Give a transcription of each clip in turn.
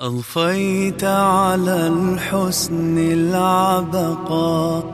أضفيت على الحسن العبقى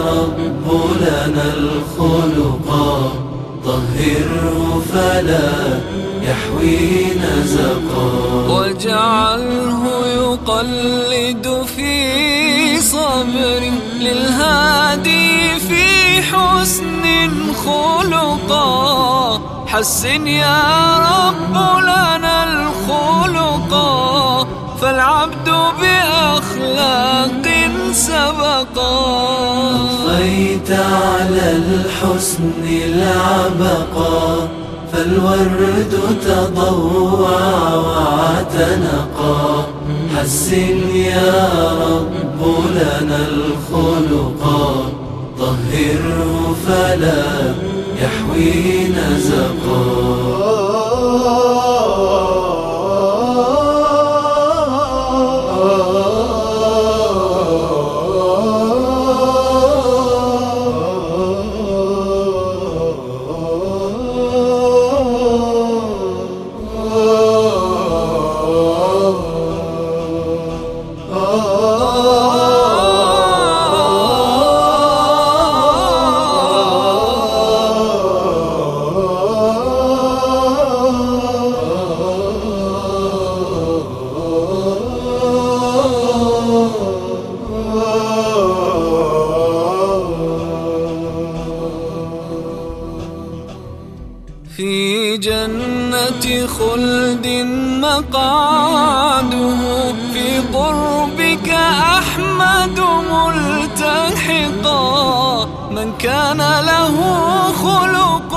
رب لنا الخلقا طهره فلا يحوي نزقا واجعله يقلد في صبر للهادي في حسن خلقا حسن يا رب لنا الخلقا فالعبد بأخلاق أضفيت على الحسن العبقا فالورد تضوع واعتنقا حسن يا رب لنا الخلقا طهره فلا يحوي نزقا خلد مقعده في قربك أحمد ملتحقا من كان له خلق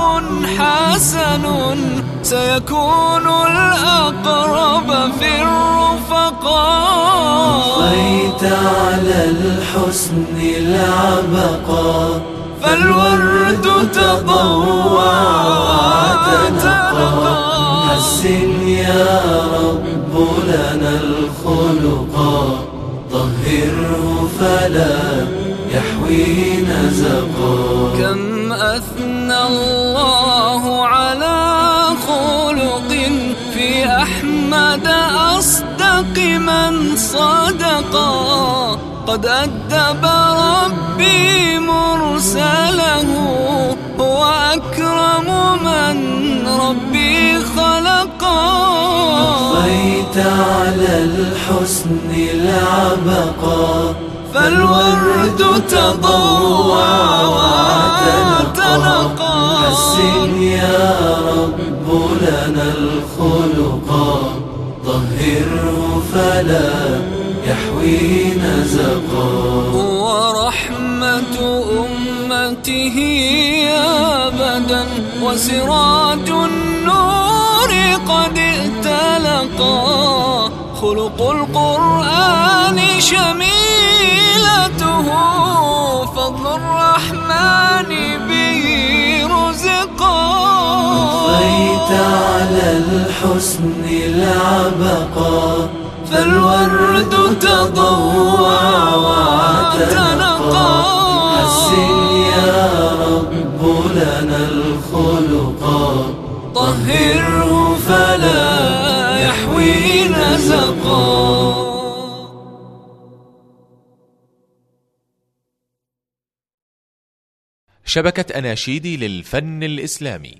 حسن سيكون الأقرب في الرفقاء أضفيت على الحسن العبقا. فالورد واعتنقا يا رب لنا الخلقا طهره فلا يحوي نزقا كم أثنى الله على خلق في أحمد أصدق من صدقا قد أدب ربي على الحسن العبقا فالورد تضوع واعتنقا حسن يا رب لنا الخلقا طهره فلا يحوي نزقا ورحمة أمته أبدا. وسراج خلق القرآن شميلته فضل الرحمن به رزقا أضفيت على الحسن العبقا فالورد تضوع واعتنقا حسن يا رب لنا الخلقا طهره شبكة أناشيد للفن الإسلامي.